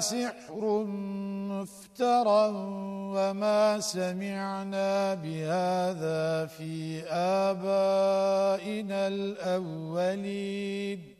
سحر مفترى وما سمعنا بهذا في آبائنا الأولين.